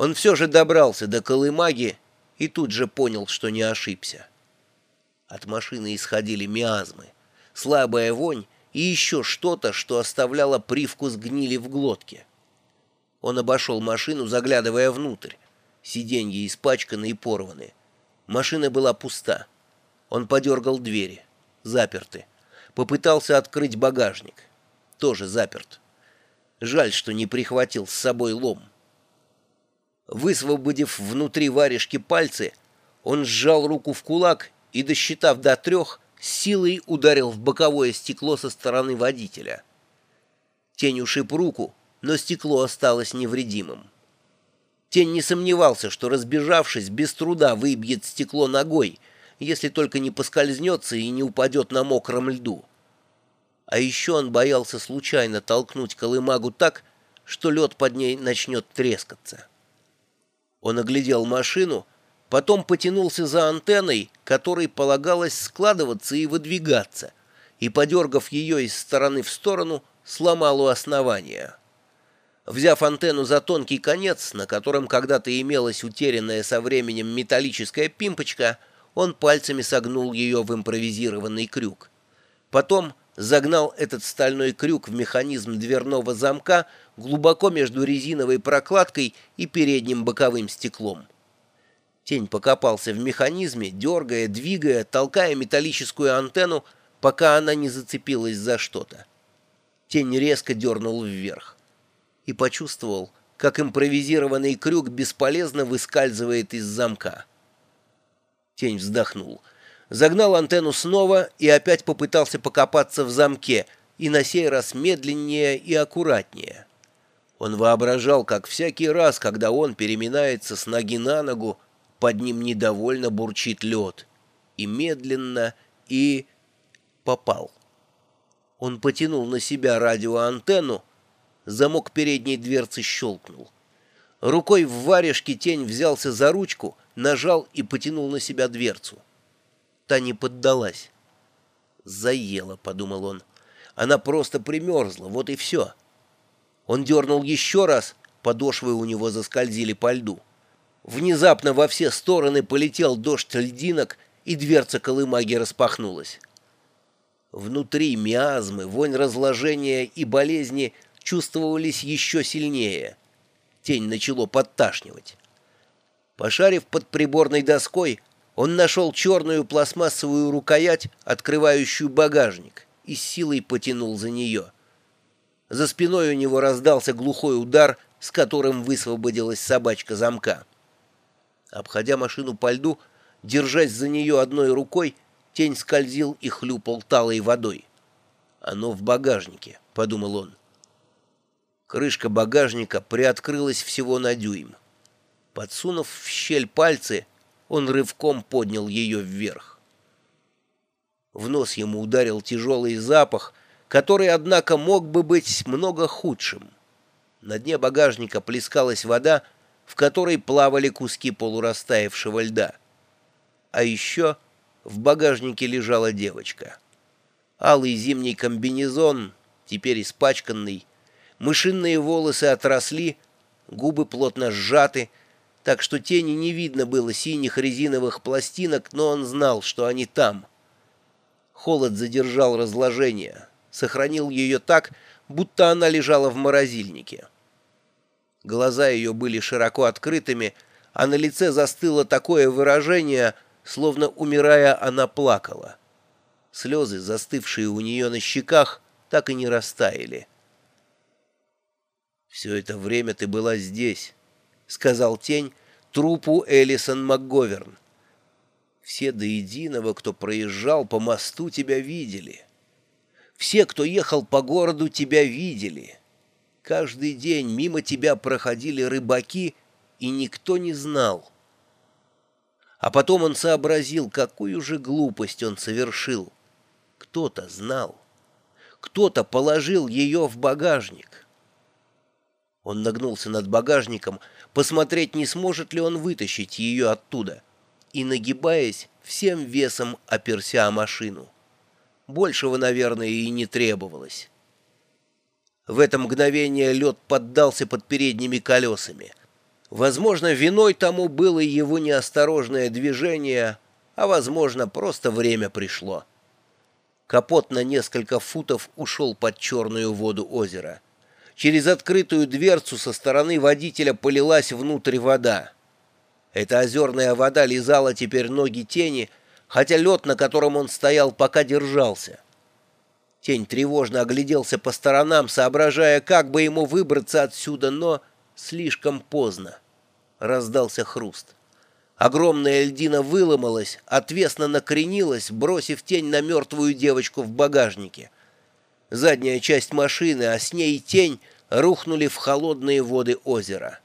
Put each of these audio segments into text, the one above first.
Он все же добрался до Колымаги и тут же понял, что не ошибся. От машины исходили миазмы, слабая вонь и еще что-то, что оставляло привкус гнили в глотке. Он обошел машину, заглядывая внутрь. Сиденья испачканы и порваны. Машина была пуста. Он подергал двери. Заперты. Попытался открыть багажник. Тоже заперт. Жаль, что не прихватил с собой лом. Высвободив внутри варежки пальцы, он сжал руку в кулак и, досчитав до трех, силой ударил в боковое стекло со стороны водителя. Тень ушиб руку, но стекло осталось невредимым. Тень не сомневался, что, разбежавшись, без труда выбьет стекло ногой, если только не поскользнется и не упадет на мокром льду. А еще он боялся случайно толкнуть колымагу так, что лед под ней начнет трескаться. Он оглядел машину, потом потянулся за антенной, которой полагалось складываться и выдвигаться, и, подергав ее из стороны в сторону, сломал у основания. Взяв антенну за тонкий конец, на котором когда-то имелась утерянная со временем металлическая пимпочка, он пальцами согнул ее в импровизированный крюк. Потом загнал этот стальной крюк в механизм дверного замка глубоко между резиновой прокладкой и передним боковым стеклом. Тень покопался в механизме, дергая, двигая, толкая металлическую антенну, пока она не зацепилась за что-то. Тень резко дернул вверх и почувствовал, как импровизированный крюк бесполезно выскальзывает из замка. Тень вздохнул — загнал антенну снова и опять попытался покопаться в замке, и на сей раз медленнее и аккуратнее. Он воображал, как всякий раз, когда он переминается с ноги на ногу, под ним недовольно бурчит лед. И медленно, и... попал. Он потянул на себя радиоантенну, замок передней дверцы щелкнул. Рукой в варежке тень взялся за ручку, нажал и потянул на себя дверцу. Та не поддалась. «Заела», — подумал он. «Она просто примерзла, вот и все». Он дернул еще раз, подошвы у него заскользили по льду. Внезапно во все стороны полетел дождь льдинок, и дверца колымаги распахнулась. Внутри миазмы, вонь разложения и болезни чувствовались еще сильнее. Тень начало подташнивать. Пошарив под приборной доской, он нашел черную пластмассовую рукоять, открывающую багажник, и с силой потянул за нее. За спиной у него раздался глухой удар, с которым высвободилась собачка замка. Обходя машину по льду, держась за нее одной рукой, тень скользил и хлюпал талой водой. «Оно в багажнике», — подумал он. Крышка багажника приоткрылась всего на дюйм. Подсунув в щель пальцы, он рывком поднял ее вверх. В нос ему ударил тяжелый запах, который, однако, мог бы быть много худшим. На дне багажника плескалась вода, в которой плавали куски полурастаявшего льда. А еще в багажнике лежала девочка. Алый зимний комбинезон, теперь испачканный, мышиные волосы отросли, губы плотно сжаты, так что тени не видно было синих резиновых пластинок, но он знал, что они там. Холод задержал разложение, сохранил ее так, будто она лежала в морозильнике. Глаза ее были широко открытыми, а на лице застыло такое выражение, словно, умирая, она плакала. Слезы, застывшие у нее на щеках, так и не растаяли. «Все это время ты была здесь», — сказал тень трупу Элисон МакГоверн. «Все до единого, кто проезжал по мосту, тебя видели. Все, кто ехал по городу, тебя видели. Каждый день мимо тебя проходили рыбаки, и никто не знал». А потом он сообразил, какую же глупость он совершил. Кто-то знал. Кто-то положил ее в багажник. Он нагнулся над багажником, посмотреть, не сможет ли он вытащить ее оттуда, и, нагибаясь, всем весом оперся о машину. Большего, наверное, и не требовалось. В это мгновение лед поддался под передними колесами. Возможно, виной тому было его неосторожное движение, а, возможно, просто время пришло. Капот на несколько футов ушел под черную воду озера. Через открытую дверцу со стороны водителя полилась внутрь вода. Эта озерная вода лизала теперь ноги тени, хотя лед, на котором он стоял, пока держался. Тень тревожно огляделся по сторонам, соображая, как бы ему выбраться отсюда, но слишком поздно. Раздался хруст. Огромная льдина выломалась, отвесно накренилась, бросив тень на мертвую девочку в багажнике. Задняя часть машины, а с ней тень, рухнули в холодные воды озера.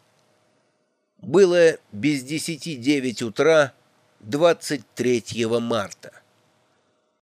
Было без десяти девять утра 23 марта.